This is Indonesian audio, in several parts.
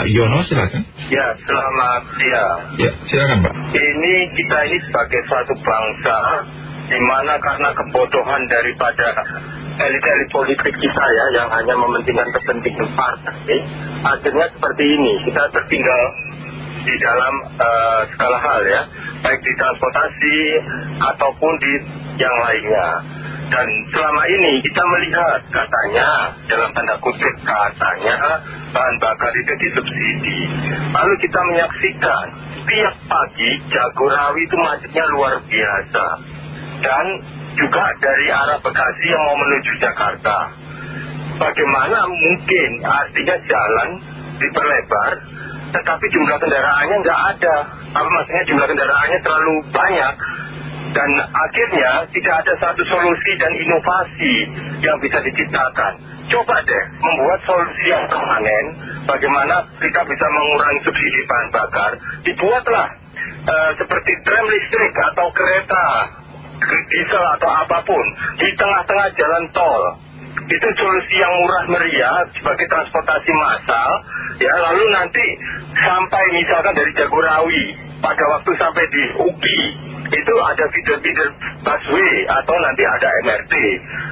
Pak Yono silakan. Ya, selamat siang. Ya, silakan Pak. Ini kita ini sebagai suatu bangsa, di mana karena kebodohan daripada elit-elit politik kita ya, yang hanya mementingkan kepentingan partai, akhirnya seperti ini, kita tertinggal di dalam uh, segala hal ya, baik di transportasi ataupun di yang lainnya. Dan selama ini kita melihat katanya dalam tanda kutip katanya bahan bakar itu disubsidi. Lalu kita menyaksikan tiap pagi Jagorawi itu macetnya luar biasa. Dan juga dari arah Bekasi yang mau menuju Jakarta. Bagaimana mungkin artinya jalan diperlebar tetapi jumlah kendaraannya nggak ada. Apa maksudnya jumlah kendaraannya terlalu banyak dan akhirnya tidak ada satu solusi dan inovasi yang bisa diciptakan. Coba deh membuat solusi yang permanen, bagaimana kita bisa mengurangi subsidi bahan bakar, dibuatlah uh, seperti tram listrik atau kereta diesel atau apa pun di tengah-tengah jalan tol. Itu solusi yang murah meriah sebagai transportasi massal, ya lalu nanti sampai misalkan dari Jagorawi pada waktu sampai di UPI itu ada feeder-feeder busway atau nanti ada MRT.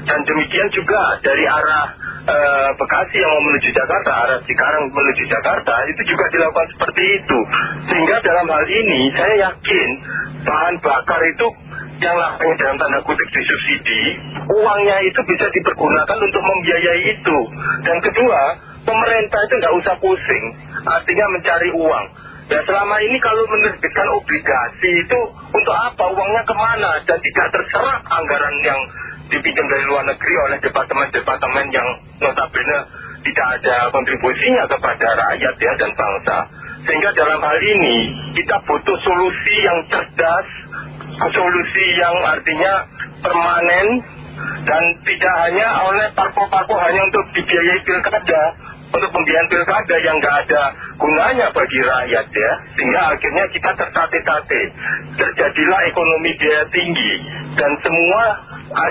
Dan demikian juga dari arah uh, Bekasi yang mau menuju Jakarta, arah Cikarang menuju Jakarta, itu juga dilakukan seperti itu. Sehingga dalam hal ini saya yakin bahan bakar itu yang namanya dalam tanda kutip disubsidi, uangnya itu bisa dipergunakan untuk membiayai itu. Dan kedua, pemerintah itu nggak usah pusing, artinya mencari uang. Ya selama ini kalau menerbitkan obligasi itu untuk apa? Uangnya ke mana? Dan tidak terserap anggaran yang dipinjam dari luar negeri oleh departemen-departemen yang notabene tidak ada kontribusinya kepada rakyat ya dan bangsa. Sehingga dalam hal ini kita butuh solusi yang cerdas, solusi yang artinya permanen dan tidak hanya oleh parpol-parpol hanya untuk dibiayai pilkada untuk pembiayaan pilkada yang nggak ada gunanya bagi rakyat ya. Sehingga akhirnya kita tertate-tate terjadilah ekonomi biaya tinggi. Dan semua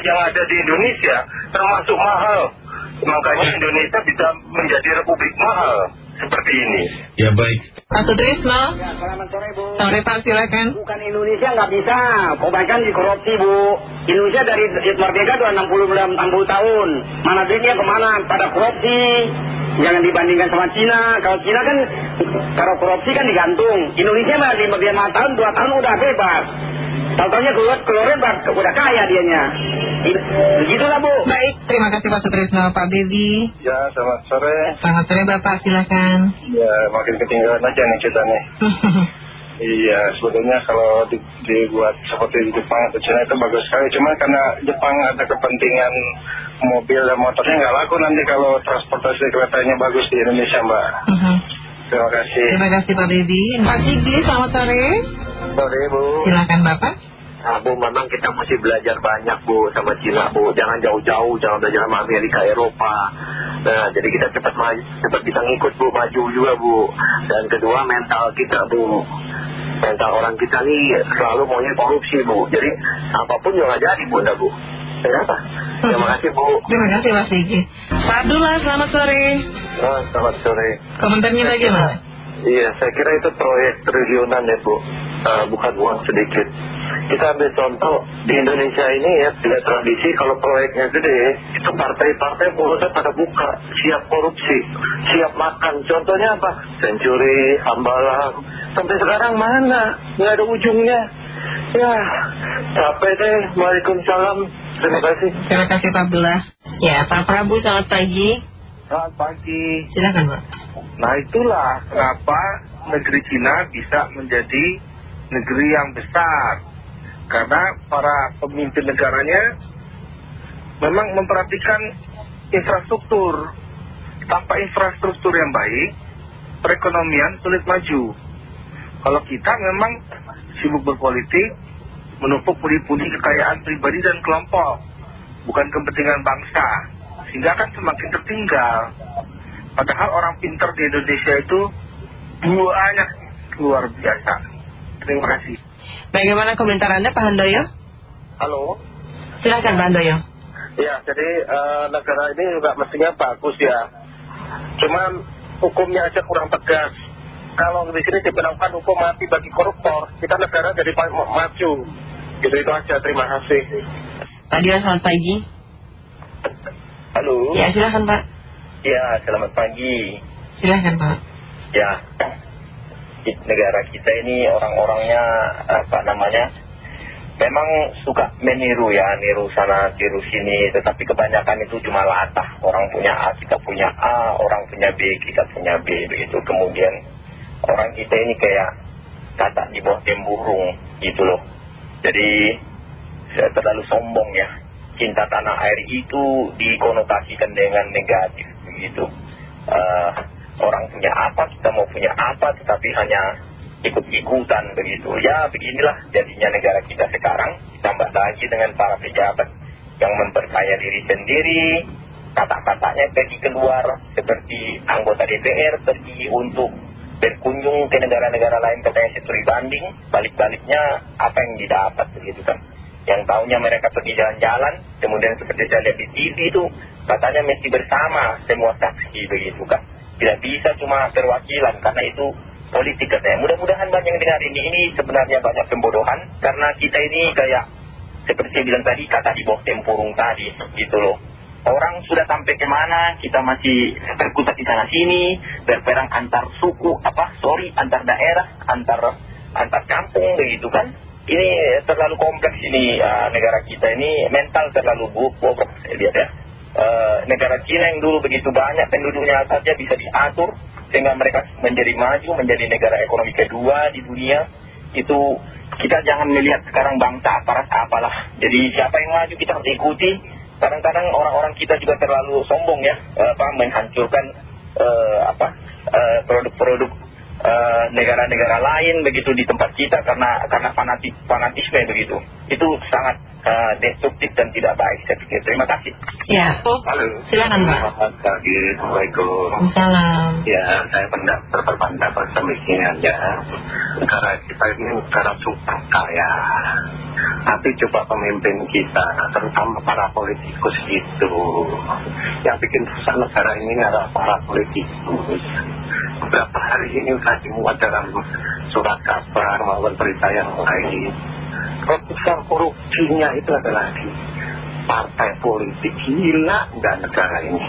yang ada di Indonesia termasuk mahal. Makanya Indonesia bisa menjadi republik mahal seperti ini. Ya baik. Pak Sutrisno. Ya selamat sore Bu sore Pak silakan. Bukan Indonesia nggak bisa. Kebanyakan di korupsi Bu. Indonesia dari merdeka udah 60, 60 tahun. Mana duitnya ke mana? Pada korupsi jangan dibandingkan sama Cina kalau Cina kan kalau korupsi kan digantung Indonesia mah 5 tahun 2 tahun udah bebas Tahu-tahunya keluar keluarin udah kaya dianya. Begitulah Bu. Baik, terima kasih Pak Sutrisno, Pak Bebi. Ya, selamat sore. Selamat sore Bapak, silakan. Ya, makin ketinggalan aja nih kita nih. iya, sebetulnya kalau dibuat seperti di Jepang atau China itu bagus sekali. Cuma karena Jepang ada kepentingan mobil dan motornya nggak laku nanti kalau transportasi keretanya bagus di Indonesia, Mbak. Terima kasih. Terima kasih Pak Bebi. Pak Sigi, selamat sore. Sore Bu. Silakan Bapak. Bu, memang kita mesti belajar banyak Bu sama Cina Bu. Jangan jauh-jauh, jangan belajar sama Amerika, Eropa. Nah, jadi kita cepat cepat bisa ngikut Bu, maju juga Bu. Dan kedua mental kita Bu. Mental orang kita nih selalu maunya korupsi Bu. Jadi apa pun juga jadi Bu, enggak Bu. Kenapa? Terima kasih Bu. Terima kasih Pak Sigi. Pak Abdullah, selamat sore. Oh, selamat sore. Komentarnya bagaimana? Iya, saya kira itu proyek triliunan ya Bu, uh, bukan uang sedikit. Kita ambil contoh di Indonesia ini ya, tidak tradisi kalau proyeknya gede, itu partai-partai mulutnya pada buka, siap korupsi, siap makan. Contohnya apa? Century, Hambalang, sampai sekarang mana? Nggak ada ujungnya. Ya, capek deh. Waalaikumsalam. Terima kasih. Terima kasih Pak Abdullah. Ya, Pak Prabu, selamat pagi. Selamat pagi. Silakan Pak. Nah itulah kenapa negeri Cina bisa menjadi negeri yang besar. Karena para pemimpin negaranya memang memperhatikan infrastruktur. Tanpa infrastruktur yang baik, perekonomian sulit maju. Kalau kita memang sibuk berpolitik, menumpuk pundi-pundi kekayaan pribadi dan kelompok, bukan kepentingan bangsa. Sehingga kan semakin tertinggal. Padahal orang pintar di Indonesia itu banyak luar biasa. Terima kasih. Bagaimana komentar Anda Pak Handoyo? Halo. Silakan Pak Handoyo. Ya, jadi negara ini juga mestinya bagus ya. Cuman hukumnya aja kurang tegas. Kalau di sini diberlakukan hukum mati bagi koruptor, kita negara jadi paling maju. Gitu itu aja, terima kasih. Pak Dio, selamat pagi. Halo. Ya, silahkan Pak. Ya, selamat pagi. Silahkan Pak. Ya, negara kita ini orang-orangnya apa namanya memang suka meniru ya, niru sana, tiru sini, tetapi kebanyakan itu cuma latah. Orang punya A, kita punya A, orang punya B, kita punya B, begitu. Kemudian orang kita ini kayak kata di bawah temburung gitu loh. Jadi saya terlalu sombong ya. Cinta tanah air itu dikonotasikan dengan negatif begitu. Eh, orang punya apa, kita mau punya apa, tetapi hanya ikut-ikutan begitu. Ya beginilah jadinya negara kita sekarang, ditambah lagi dengan para pejabat yang memperkaya diri sendiri, kata-katanya pergi keluar seperti anggota DPR pergi untuk berkunjung ke negara-negara lain katanya studi banding, balik-baliknya apa yang didapat begitu kan. Yang tahunya mereka pergi jalan-jalan, kemudian seperti saya lihat di TV itu, katanya mesti bersama semua saksi begitu kan. Tidak bisa cuma perwakilan karena itu politik katanya. Mudah-mudahan banyak yang dengar ini. Ini sebenarnya banyak pembodohan karena kita ini kayak seperti saya bilang tadi kata di bawah tempurung tadi gitu loh. Orang sudah sampai ke mana, kita masih terkutat di sana sini, berperang antar suku, apa, sorry, antar daerah, antar antar kampung begitu kan. Ini terlalu kompleks ini uh, negara kita ini mental terlalu bobrok saya lihat ya. Uh, negara Cina yang dulu begitu banyak penduduknya saja bisa diatur sehingga mereka menjadi maju menjadi negara ekonomi kedua di dunia. Itu kita jangan melihat sekarang bangsa aparat apalah. Jadi siapa yang maju kita harus ikuti. Kadang-kadang orang-orang kita juga terlalu sombong ya apa menghancurkan uh, apa produk-produk negara-negara lain begitu di tempat kita karena karena fanatik fanatisme begitu itu sangat uh, destruktif dan tidak baik saya pikir terima kasih Ya, Halo. silakan Pak. Selamat pagi, Assalamualaikum. Salam. Ya, saya pendapat berpendapat semikian ya. Negara kita ini negara super kaya. Tapi coba pemimpin kita, terutama para politikus itu, yang bikin susah negara ini adalah para politikus. Beberapa hari ini sudah dimuat dalam surat kabar maupun berita yang lain. Ratusan korupsinya itu adalah di partai politik gila nggak negara ini.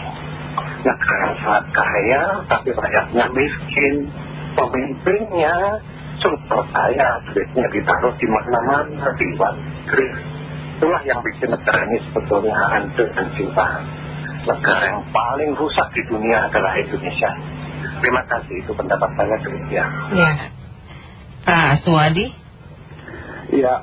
Negara sangat kaya tapi rakyatnya miskin. Pemimpinnya super kaya duitnya ditaruh di mana-mana di luar negeri. Itulah yang bikin negara ini sebetulnya hancur dan cinta negara yang paling rusak di dunia adalah Indonesia terima kasih itu pendapat saya demikian Ya. Pak Suwadi. Ya,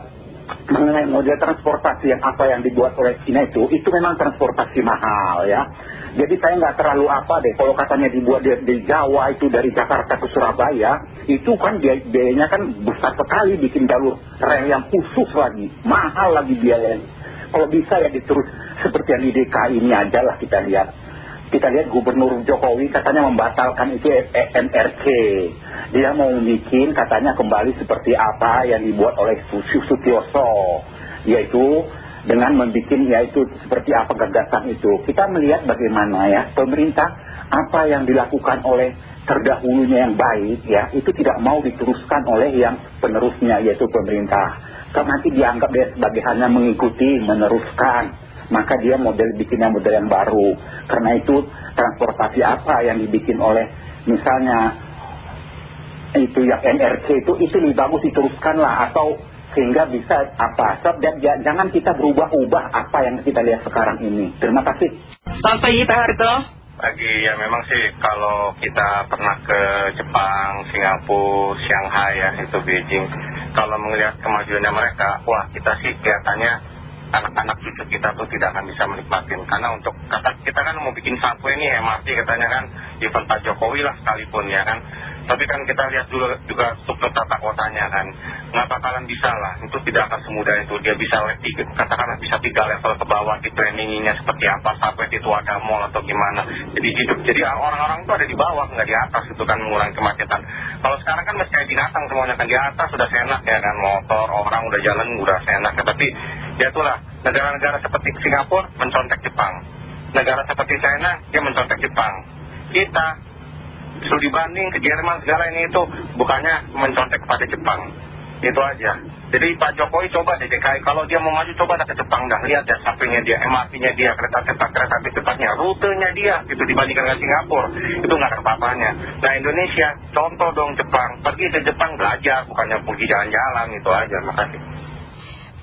mengenai model transportasi yang apa yang dibuat oleh Cina itu, itu memang transportasi mahal ya. Jadi saya nggak terlalu apa deh, kalau katanya dibuat di, di Jawa itu dari Jakarta ke Surabaya, itu kan biay- biayanya kan besar sekali bikin jalur rel yang khusus lagi, mahal lagi biayanya. Kalau bisa ya diterus seperti yang di DKI ini aja lah kita lihat. Kita lihat Gubernur Jokowi katanya membatalkan itu E- E-. Dia mau bikin katanya kembali seperti apa yang dibuat oleh Sutioso. Yaitu dengan membuat yaitu seperti apa gagasan itu. Kita melihat bagaimana ya pemerintah apa yang dilakukan oleh terdahulunya yang baik ya itu tidak mau diteruskan oleh yang penerusnya yaitu pemerintah. Karena nanti dianggap dia sebagai hanya mengikuti, meneruskan maka dia model bikinnya model yang baru. Karena itu transportasi apa yang dibikin oleh misalnya itu yang NRC itu itu lebih bagus diteruskan lah atau sehingga bisa apa sebab jangan kita berubah-ubah apa yang kita lihat sekarang ini. Terima kasih. Selamat pagi Pak Harto. Pagi ya memang sih kalau kita pernah ke Jepang, Singapura, Shanghai ya itu Beijing kalau melihat kemajuannya mereka wah kita sih kelihatannya anak-anak cucu kita tuh tidak akan bisa menikmatin. Karena untuk kata kita kan mau bikin subway ini MRT katanya kan event Pak Jokowi lah sekalipun ya kan. Tapi kan kita lihat juga, juga struktur tata kotanya kan. Nggak bakalan bisa lah itu tidak akan semudah itu. Dia bisa tiga, katakanlah bisa tiga level ke bawah di trainingnya seperti apa sampai itu ada mall atau gimana. Jadi hidup jadi orang-orang itu ada di bawah nggak di atas itu kan mengurangi kemacetan. Kalau sekarang kan masih kayak binatang semuanya kan di atas sudah senak ya kan. Motor orang udah jalan udah senak tapi ya itulah. Negara-negara seperti Singapura mencontek Jepang. Negara seperti China dia mencontek Jepang. Kita studi banding ke Jerman segala ini itu bukannya mencontek kepada Jepang. Itu aja. Jadi Pak Jokowi coba di DKI. Kalau dia mau maju coba ke Jepang dah. Lihat ya sampingnya dia MRT-nya dia kereta cepat kereta api cepatnya. Rutenya dia itu dibandingkan dengan Singapura. Itu nggak ada apa-apanya. Nah Indonesia contoh dong Jepang. Pergi ke Jepang belajar bukannya pergi jalan-jalan itu aja. Makasih.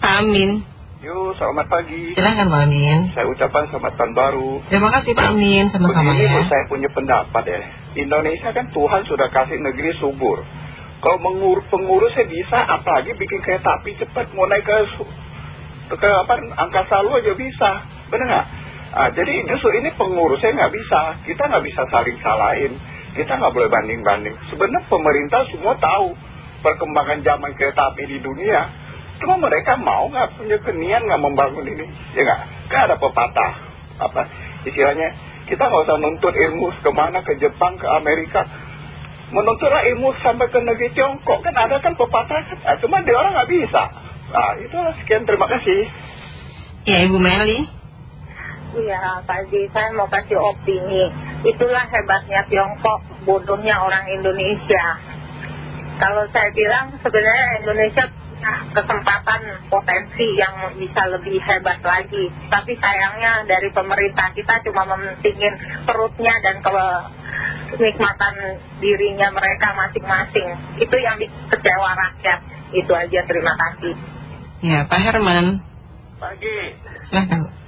Amin Yuk, selamat pagi. Silahkan Pak Amin Saya ucapkan selamat tahun baru. Terima kasih Pak Amin sama-sama ya saya punya pendapat ya. Indonesia kan Tuhan sudah kasih negeri subur. Kalau mengur pengurusnya bisa, apalagi bikin kereta api cepat mau naik ke, ke apa, angkasa lu aja bisa. Bener nggak? Ah, jadi justru ini pengurusnya nggak bisa. Kita nggak bisa saling salahin. Kita nggak boleh banding-banding. Sebenarnya pemerintah semua tahu perkembangan zaman kereta api di dunia. Cuma mereka mau nggak punya kenian nggak membangun ini, ya nggak? Kan ada pepatah, apa istilahnya? Kita nggak usah nuntut ilmu ke mana ke Jepang, ke Amerika. Menuntutlah ilmu sampai ke negeri Tiongkok kan ada kan pepatah, nah, cuma dia orang nggak bisa. Nah itu sekian terima kasih. Ya Ibu Meli Iya, Pak Haji, saya mau kasih opini. Itulah hebatnya Tiongkok, bodohnya orang Indonesia. Kalau saya bilang sebenarnya Indonesia kesempatan potensi yang bisa lebih hebat lagi. Tapi sayangnya dari pemerintah kita cuma mementingin perutnya dan kenikmatan dirinya mereka masing-masing. Itu yang kecewa rakyat. Itu aja, terima kasih. Ya Pak Herman Pagi. Silahkan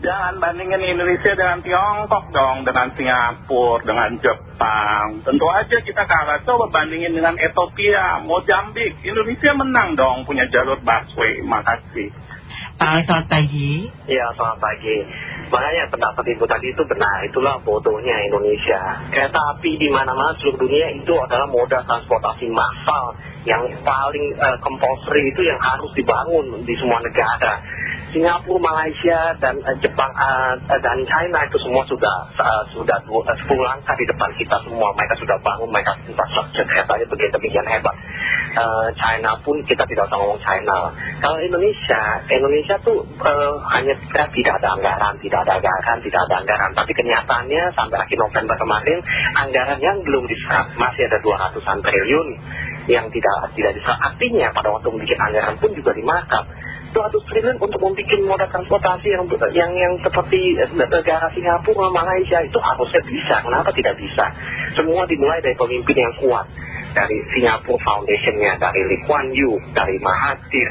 Jangan bandingin Indonesia dengan Tiongkok dong, dengan Singapura, dengan Jepang. Tentu aja kita kalah. Coba bandingin dengan Ethiopia, Mozambik. Indonesia menang dong punya jalur busway. Makasih. Pak Alex selamat pagi Ya selamat pagi Makanya pendapat ibu tadi itu benar Itulah bodohnya Indonesia Kereta api di mana-mana seluruh dunia itu adalah moda transportasi massal Yang paling eh, compulsory itu yang harus dibangun di semua negara Singapura, Malaysia, dan eh, Jepang eh, dan China itu semua sudah eh, sudah dua- eh, 10 langkah di depan kita semua Mereka sudah bangun, mereka infrastruktur keretanya begitu demikian hebat China pun kita tidak usah ngomong China Kalau Indonesia, Indonesia tuh hanya kita tidak ada anggaran, tidak ada anggaran, tidak ada anggaran. Tapi kenyataannya sampai akhir November kemarin anggaran yang belum diserap masih ada 200-an triliun yang tidak tidak diserap. Artinya pada waktu membuat anggaran pun juga dimakap. 200 triliun untuk membuat moda transportasi yang yang yang seperti eh, negara Singapura, Malaysia itu harusnya bisa. Kenapa tidak bisa? Semua dimulai dari pemimpin yang kuat dari Singapore Foundation-nya, dari Lee Kuan Yew, dari Mahathir,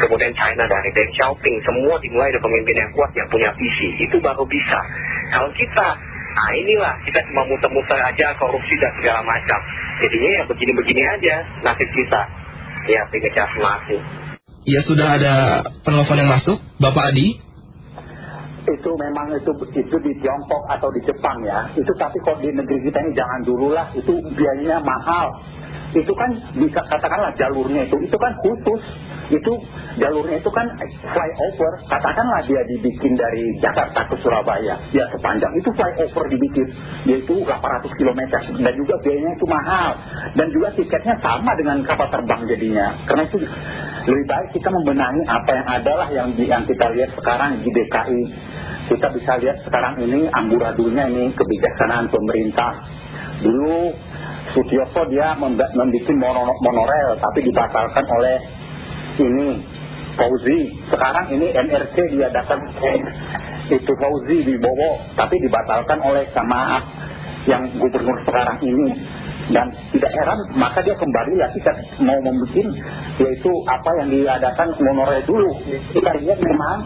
kemudian China dari Deng Xiaoping, semua dimulai dari pemimpin yang kuat yang punya visi. Itu baru bisa. Kalau kita, nah inilah kita cuma muter-muter aja korupsi dan segala macam. Jadinya ya begini-begini aja nasib kita. Ya, terima kasih. Ya sudah ada penelpon yang masuk, Bapak Adi. itu memang itu itu di Tiongkok atau di Jepang ya. Itu tapi kalau di negeri kita ini jangan dulu lah. Itu biayanya mahal itu kan bisa katakanlah jalurnya itu itu kan khusus. Itu jalurnya itu kan flyover. Katakanlah dia dibikin dari Jakarta ke Surabaya ya sepanjang. Itu flyover dibikin. Yaitu 800 km dan juga biayanya itu mahal. Dan juga tiketnya sama dengan kapal terbang jadinya. Karena itu lebih baik kita membenahi apa yang ada lah yang, yang kita lihat sekarang di DKI kita bisa lihat sekarang ini amburadunya ini kebijaksanaan pemerintah. Dulu Sutioso dia membuat mono, monorel tapi dibatalkan oleh ini Fauzi. Sekarang ini MRC dia datang itu Fauzi di Bowo tapi dibatalkan oleh sama yang gubernur sekarang ini dan tidak heran maka dia kembali lagi kan mau membuat yaitu apa yang diadakan monorail dulu. Kita lihat memang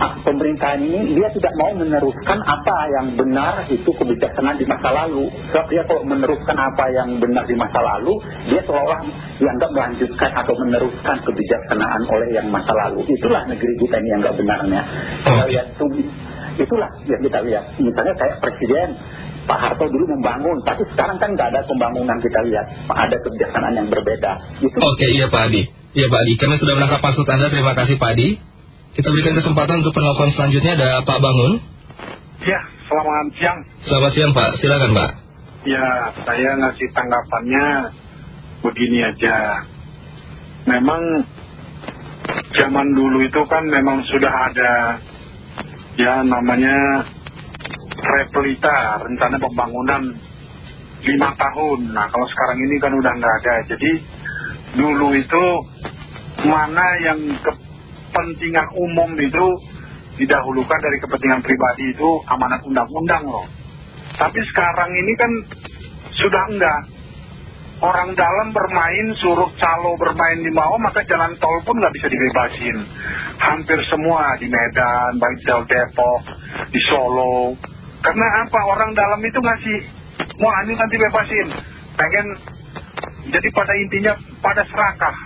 ah, pemerintahan ini dia tidak mau meneruskan apa yang benar itu kebijaksanaan di masa lalu. Sebab dia kalau meneruskan apa yang benar di masa lalu dia seolah dianggap melanjutkan atau meneruskan kebijaksanaan oleh yang masa lalu. Itulah negeri kita ini yang nggak benarnya. Kita lihat itu itulah yang kita lihat. Misalnya kayak presiden Pak Harto dulu membangun tapi sekarang kan nggak ada pembangunan kita lihat ada kebijaksanaan yang berbeda itu Oke, iya Pak Adi. Iya Pak Adi, kami sudah menangkap maksud Anda. Terima kasih Pak Adi. Kita berikan kesempatan untuk penelpon selanjutnya ada Pak Bangun. Ya, selamat siang. Selamat siang Pak, silakan Pak. Ya, saya ngasih tanggapannya begini aja. Memang zaman dulu itu kan memang sudah ada ya namanya Replita, rencana pembangunan lima tahun. Nah kalau sekarang ini kan udah nggak ada. Jadi dulu itu mana yang kepentingan umum itu didahulukan dari kepentingan pribadi itu amanat undang-undang loh. Tapi sekarang ini kan sudah enggak. Orang dalam bermain, suruh calo bermain di bawah, maka jalan tol pun nggak bisa dibebasin. Hampir semua di Medan, baik di Depok, di Solo. Karena apa? Orang dalam itu ngasih, wah ini nanti bebasin. Pengen, jadi pada intinya pada serakah.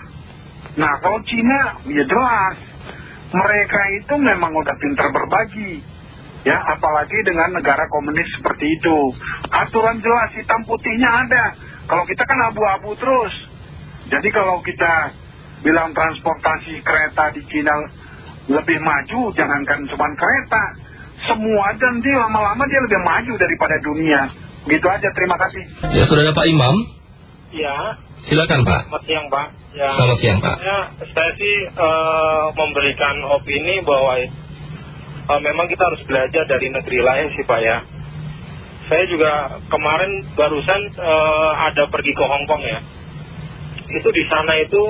Nah kalau Cina, ya jelas. Mereka itu memang udah pintar berbagi. Ya, apalagi dengan negara komunis seperti itu. Aturan jelas, hitam putihnya ada. Kalau kita kan abu-abu terus. Jadi kalau kita bilang transportasi kereta di Cina lebih maju, jangankan cuma kereta. Semua dan dia lama-lama dia lebih maju daripada dunia. Begitu aja, terima kasih. Ya, sudah ada Pak Imam. Ya, Silakan Pak. selamat siang Pak. Ya, Selamat siang Pak. Ya, saya sih eh, memberikan opini bahwa eh, memang kita harus belajar dari negeri lain sih Pak ya. Saya juga kemarin barusan eh, ada pergi ke Hong Kong ya. Itu di sana itu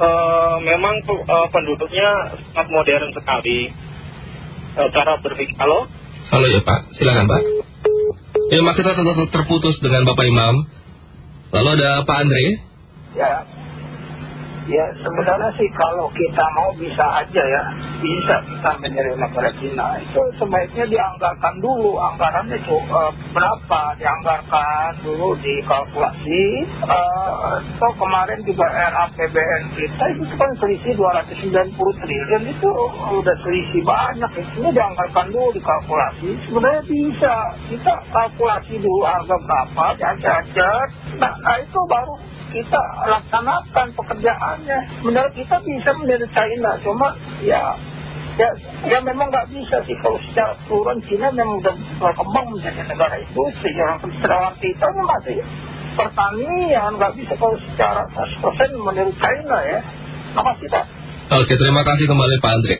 eh, memang eh, penduduknya sangat modern sekali. Cara berpikir, halo? Halo ya Pak, silakan Pak. Ya, Mak, kita tetap terputus dengan Bapak Imam. Lalu ada Pak Andre. Ya, ya sebenarnya sih kalau kita mau bisa aja ya, bisa kita negara Cina. Itu sebaiknya dianggarkan dulu, anggarannya itu eh, berapa, dianggarkan dulu dikalkulasi. Eh, toh kemarin juga RAPBN kita itu kan selisih 290 triliun itu udah selisih banyak. Itu dianggarkan dulu dikalkulasi. Sebenarnya bisa, kita kalkulasi dulu harga berapa, diajar-ajar. Nah, nah itu baru kita laksanakan pekerjaannya. Sebenarnya kita bisa meniru China, cuma ya ya, ya memang nggak bisa sih kalau secara keseluruhan China memang udah berkembang menjadi negara industri. Yang sedangkan kita ini masih pertanian, nggak bisa kalau secara 100% meniru China ya. Makasih Pak. Oke, terima kasih kembali Pak Andre.